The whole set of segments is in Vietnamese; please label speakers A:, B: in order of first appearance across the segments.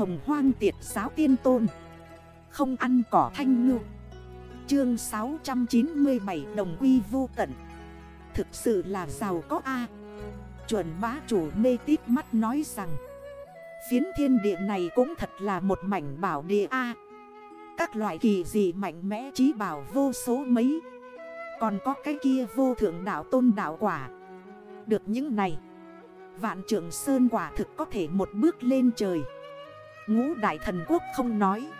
A: Hồng hoang tiệt giáo tiên tôn. Không ăn cỏ thanh ngư. Chương 697 đồng quy vô tận. Thực sự là giàu có A. Chuẩn bá chủ mê tít mắt nói rằng, Phiến thiên địa này cũng thật là một mảnh bảo địa A. Các loại kỳ dị mạnh mẽ trí bảo vô số mấy. Còn có cái kia vô thượng đạo tôn đạo quả. Được những này, Vạn trưởng sơn quả thực có thể một bước lên trời. Ngũ đại thần quốc không nói.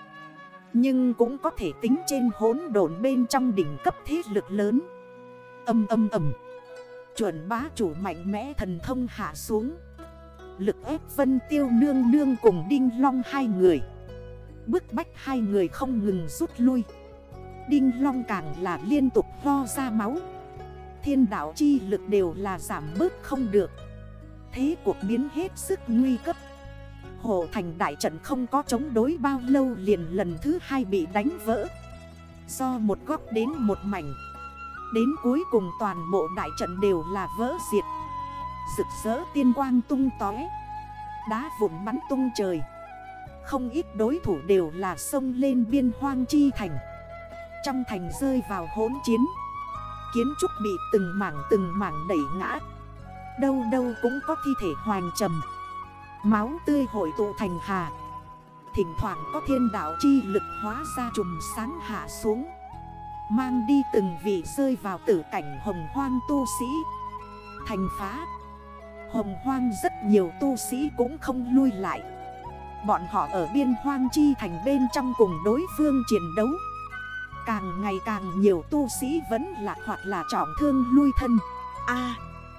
A: Nhưng cũng có thể tính trên hốn đồn bên trong đỉnh cấp thế lực lớn. Âm âm âm. Chuẩn bá chủ mạnh mẽ thần thông hạ xuống. Lực ép vân tiêu nương nương cùng đinh long hai người. Bức bách hai người không ngừng rút lui. Đinh long càng là liên tục ho ra máu. Thiên đạo chi lực đều là giảm bớt không được. Thế cuộc biến hết sức nguy cấp. Hồ thành đại trận không có chống đối bao lâu liền lần thứ hai bị đánh vỡ. Do một góc đến một mảnh. Đến cuối cùng toàn bộ đại trận đều là vỡ diệt. Rực rỡ tiên quang tung tói Đá vụn bắn tung trời. Không ít đối thủ đều là sông lên biên hoang chi thành. Trong thành rơi vào hỗn chiến. Kiến trúc bị từng mảng từng mảng đẩy ngã. Đâu đâu cũng có thi thể hoàng trầm. Máu tươi hội tụ thành hà. Thỉnh thoảng có thiên đạo chi lực hóa ra trùm sáng hạ xuống. Mang đi từng vị rơi vào tử cảnh hồng hoang tu sĩ. Thành phá. Hồng hoang rất nhiều tu sĩ cũng không lui lại. Bọn họ ở biên hoang chi thành bên trong cùng đối phương chiến đấu. Càng ngày càng nhiều tu sĩ vẫn lạc hoặc là trọng thương lui thân. A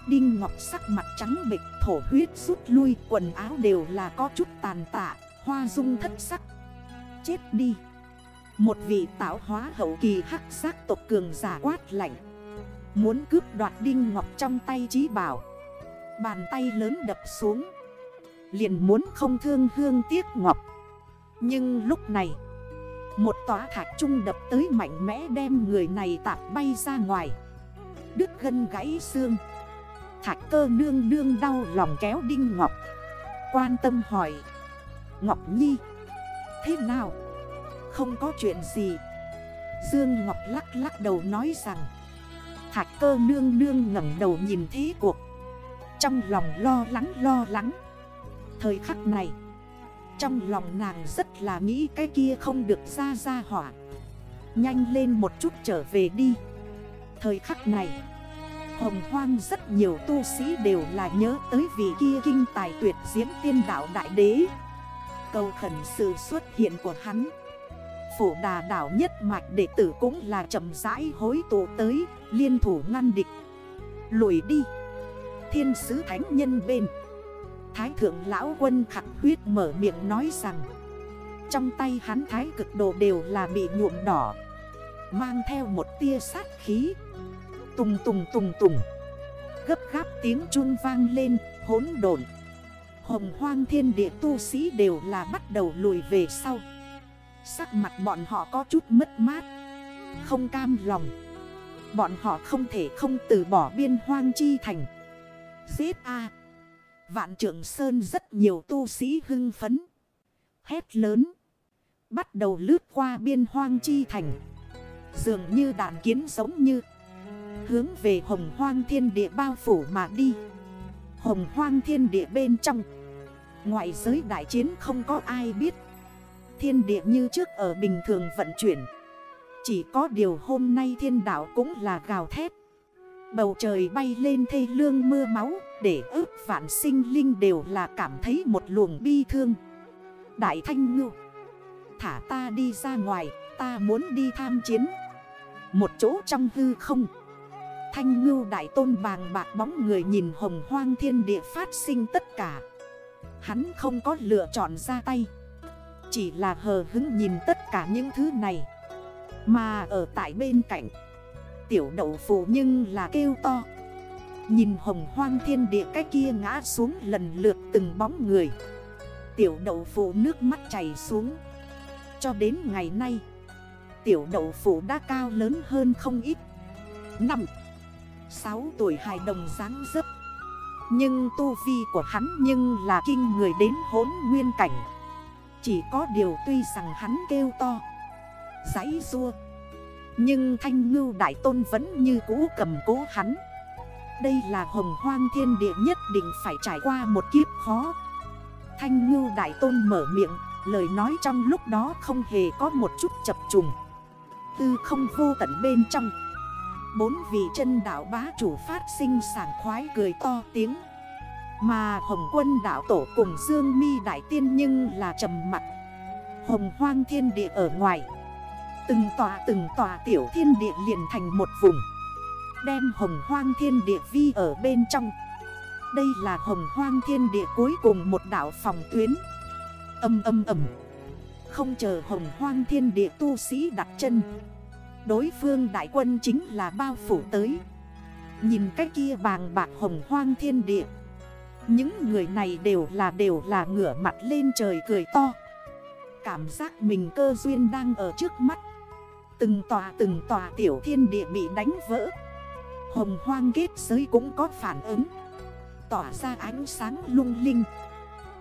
A: Đinh Ngọc sắc mặt trắng bịch thổ huyết rút lui, Quần áo đều là có chút tàn tạ, Hoa dung thất sắc. Chết đi. Một vị tạo hóa hậu kỳ hắc giác tộc cường giả quát lạnh. Muốn cướp đoạt Đinh Ngọc trong tay trí bảo. Bàn tay lớn đập xuống. Liền muốn không thương hương tiếc ngọc. Nhưng lúc này, Một tòa thạch trung đập tới mạnh mẽ đem người này tạp bay ra ngoài. Đứt gân gãy xương. Thạch cơ nương nương đau lòng kéo Đinh Ngọc. Quan tâm hỏi, Ngọc Nhi, Thế nào? Không có chuyện gì? Dương Ngọc lắc lắc đầu nói rằng, Thạch cơ nương nương ngẩn đầu nhìn thế cuộc, Trong lòng lo lắng lo lắng. Thời khắc này, Trong lòng nàng rất là nghĩ cái kia không được ra ra hỏa. Nhanh lên một chút trở về đi. Thời khắc này Hồng hoang rất nhiều tu sĩ đều là nhớ tới vị kia kinh tài tuyệt diễm tiên đạo đại đế. Cầu khẩn sự xuất hiện của hắn. Phổ đà đảo nhất mạch đệ tử cũng là chậm rãi hối tụ tới, Liên thủ ngăn địch. Lùi đi. Thiên sứ thánh nhân bên. Thái thượng lão quân khẳng huyết mở miệng nói rằng, Trong tay hắn thái cực đồ đều là bị nhuộm đỏ, Mang theo một tia sát khí. Tùng tùng tùng tùng. Gấp gáp tiếng chun vang lên, hỗn độn. Hồng hoang thiên địa tu sĩ đều là bắt đầu lùi về sau. Sắc mặt bọn họ có chút mất mát, Không cam lòng. Bọn họ không thể không từ bỏ biên hoang chi thành. Giết A. Vạn trưởng sơn rất nhiều tu sĩ hưng phấn. Hét lớn. Bắt đầu lướt qua biên hoang chi thành. Dường như đàn kiến giống như Hướng về hồng hoang thiên địa bao phủ mà đi. Hồng hoang thiên địa bên trong. Ngoại giới đại chiến không có ai biết. Thiên địa như trước ở bình thường vận chuyển. Chỉ có điều hôm nay thiên đạo cũng là gào thét. Bầu trời bay lên thê lương mưa máu, Để ước vạn sinh linh đều là cảm thấy một luồng bi thương. Đại thanh ngưu, Thả ta đi ra ngoài, Ta muốn đi tham chiến. Một chỗ trong hư không Thanh ngưu đại tôn bàng bạc bóng người nhìn hồng hoang thiên địa phát sinh tất cả. Hắn không có lựa chọn ra tay. Chỉ là hờ hứng nhìn tất cả những thứ này. Mà ở tại bên cạnh, Tiểu đậu phụ nhưng là kêu to. Nhìn hồng hoang thiên địa cái kia ngã xuống lần lượt từng bóng người. Tiểu đậu phụ nước mắt chảy xuống. Cho đến ngày nay, Tiểu đậu phụ đã cao lớn hơn không ít. Năm 6 tuổi hài đồng dáng dấp. Nhưng tu vi của hắn nhưng là kinh người đến hốn nguyên cảnh. Chỉ có điều tuy rằng hắn kêu to Giấy rua Nhưng thanh ngưu đại tôn vẫn như cũ cầm cố hắn. Đây là hồng hoang thiên địa nhất định phải trải qua một kiếp khó. Thanh ngưu đại tôn mở miệng, Lời nói trong lúc đó không hề có một chút chập trùng. Tư không vô tận bên trong Bốn vị chân đảo bá chủ phát sinh sảng khoái cười to tiếng. Mà Hồng quân đảo tổ cùng Dương mi đại tiên nhưng là trầm mặt. Hồng hoang thiên địa ở ngoài. Từng tòa từng tòa tiểu thiên địa liền thành một vùng. Đem hồng hoang thiên địa vi ở bên trong. Đây là hồng hoang thiên địa cuối cùng một đảo phòng tuyến. Âm âm âm. Không chờ hồng hoang thiên địa tu sĩ đặt chân. Đối phương đại quân chính là bao phủ tới. Nhìn cái kia vàng bạc hồng hoang thiên địa. Những người này đều là đều là ngửa mặt lên trời cười to. Cảm giác mình cơ duyên đang ở trước mắt. Từng tòa từng tòa tiểu thiên địa bị đánh vỡ. Hồng hoang kết giới cũng có phản ứng. Tỏa ra ánh sáng lung linh.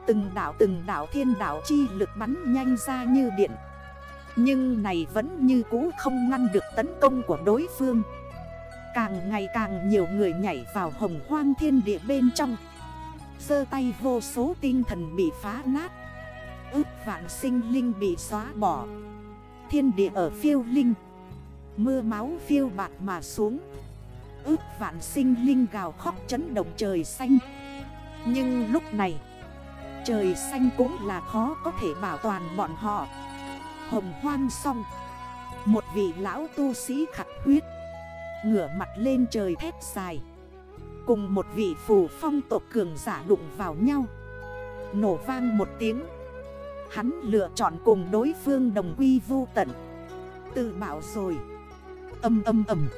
A: Từng đảo từng đảo thiên đảo chi lực bắn nhanh ra như điện. Nhưng này vẫn như cũ không ngăn được tấn công của đối phương. Càng ngày càng nhiều người nhảy vào hồng hoang thiên địa bên trong. Sơ tay vô số tinh thần bị phá nát. Ước vạn sinh linh bị xóa bỏ. Thiên địa ở phiêu linh. Mưa máu phiêu bạt mà xuống. Ước vạn sinh linh gào khóc chấn động trời xanh. Nhưng lúc này, Trời xanh cũng là khó có thể bảo toàn bọn họ. Hồng hoang xong Một vị lão tu sĩ khặt huyết, Ngửa mặt lên trời thép dài. Cùng một vị phù phong tộc cường giả đụng vào nhau. Nổ vang một tiếng. Hắn lựa chọn cùng đối phương đồng quy vô tận. Tự bảo rồi. Âm âm âm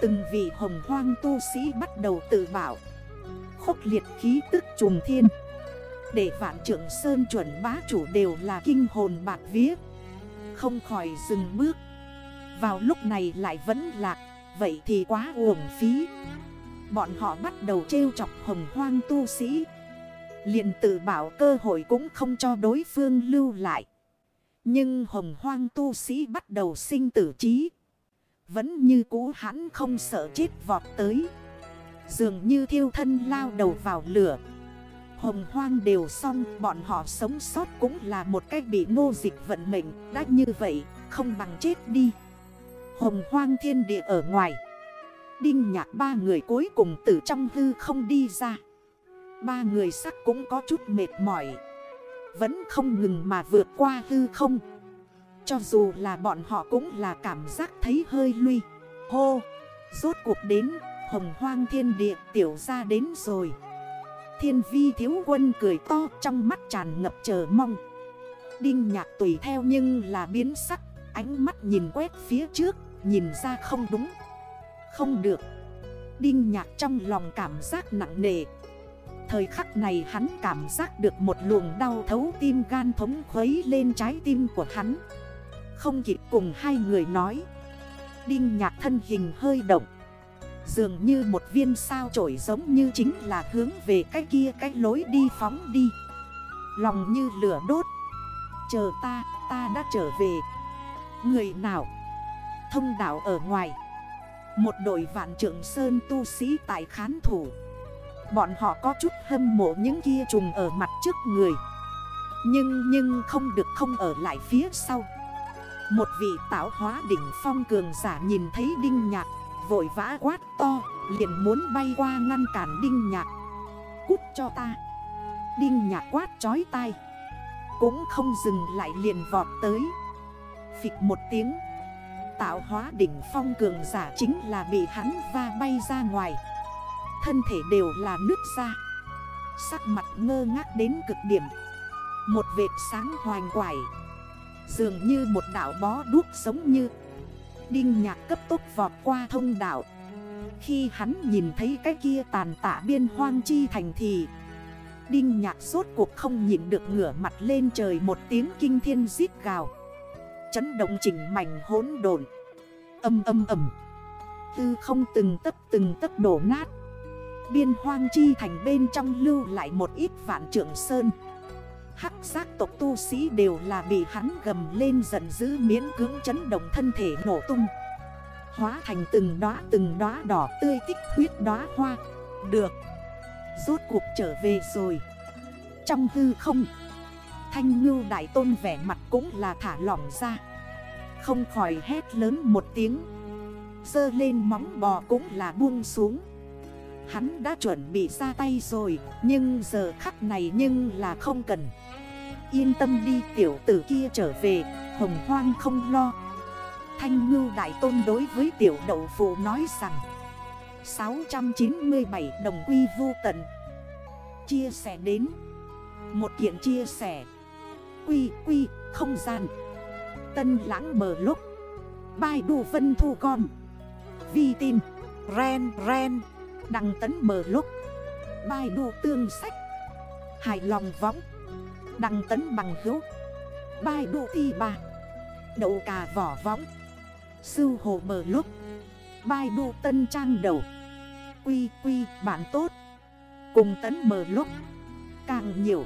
A: Từng vị hồng hoang tu sĩ bắt đầu tự bảo. Khốc liệt khí tức trùng thiên. Để vạn trưởng sơn chuẩn bá chủ đều là kinh hồn bạc viết không khỏi dừng bước Vào lúc này lại vẫn lạc, Vậy thì quá uổng phí Bọn họ bắt đầu trêu chọc hồng hoang tu sĩ liền tự bảo cơ hội cũng không cho đối phương lưu lại. Nhưng hồng hoang tu sĩ bắt đầu sinh tử trí. Vẫn như cũ hắn không sợ chết vọt tới. Dường như thiêu thân lao đầu vào lửa. Hồng hoang đều xong, bọn họ sống sót cũng là một cách bị nô dịch vận mệnh, Đã như vậy, không bằng chết đi. Hồng hoang thiên địa ở ngoài. Đinh nhạc ba người cuối cùng từ trong hư không đi ra. Ba người sắc cũng có chút mệt mỏi. Vẫn không ngừng mà vượt qua hư không. Cho dù là bọn họ cũng là cảm giác thấy hơi lui. Hô! Rốt cuộc đến, Hồng hoang thiên địa tiểu ra đến rồi. Thiên vi thiếu quân cười to, trong mắt tràn ngập chờ mong. Đinh nhạc tùy theo nhưng là biến sắc, Ánh mắt nhìn quét phía trước, Nhìn ra không đúng. Không được. Đinh nhạc trong lòng cảm giác nặng nề. Thời khắc này hắn cảm giác được một luồng đau thấu tim gan thống khuấy lên trái tim của hắn. Không kịp cùng hai người nói. Đinh nhạc thân hình hơi động. Dường như một viên sao trổi giống như chính là hướng về cái kia cái lối đi phóng đi. Lòng như lửa đốt. Chờ ta, ta đã trở về. Người nào? Thông đảo ở ngoài. Một đội vạn trưởng sơn tu sĩ tại khán thủ. Bọn họ có chút hâm mộ những kia trùng ở mặt trước người. Nhưng nhưng không được không ở lại phía sau. Một vị tạo hóa đỉnh phong cường giả nhìn thấy đinh nhạc. Vội vã quát to, Liền muốn bay qua ngăn cản đinh nhạc. Cút cho ta. Đinh nhạc quát chói tai. Cũng không dừng lại liền vọt tới. Phịch một tiếng. Tạo hóa đỉnh phong cường giả chính là bị hắn va bay ra ngoài. Thân thể đều là nước ra. Sắc mặt ngơ ngác đến cực điểm. Một vệt sáng hoành quải. Dường như một đảo bó đuốc giống như Đinh nhạc cấp tốc vọt qua thông đạo. Khi hắn nhìn thấy cái kia tàn tạ biên hoang chi thành thì, Đinh nhạc suốt cuộc không nhìn được ngửa mặt lên trời một tiếng kinh thiên giết gào. Chấn động chỉnh mảnh hốn đồn Âm âm ầm Tư không từng tấp từng tấp đổ nát. Biên hoang chi thành bên trong lưu lại một ít vạn trưởng sơn. Hắc giác tộc tu sĩ đều là bị hắn gầm lên giận dữ miễn cưỡng chấn động thân thể nổ tung. Hóa thành từng đóa từng đóa đỏ tươi tích huyết đóa hoa. Được. Rốt cuộc trở về rồi. Trong hư không, Thanh ngưu đại tôn vẻ mặt cũng là thả lỏng ra. Không khỏi hét lớn một tiếng. Dơ lên móng bò cũng là buông xuống. Hắn đã chuẩn bị ra tay rồi, Nhưng giờ khắc này nhưng là không cần. Yên tâm đi, tiểu tử kia trở về, Hồng hoang không lo. Thanh ngưu đại tôn đối với tiểu đậu phụ nói rằng 697 đồng quy vô tận. Chia sẻ đến, Một kiện chia sẻ. Quy quy, không gian. Tân lãng bờ lúc Bài đù vân thu con Vi tin Ren ren. Đăng tấn bờ lúc Bài đù tương sách. Hài lòng võng. Đăng tấn bằng hữu. Bài đụ ti bà Đậu cà vỏ võng. Sư hồ bờ lúc Bài đụ tân trang đầu. Quy quy bạn tốt. Cùng tấn bờ lúc Càng nhiều.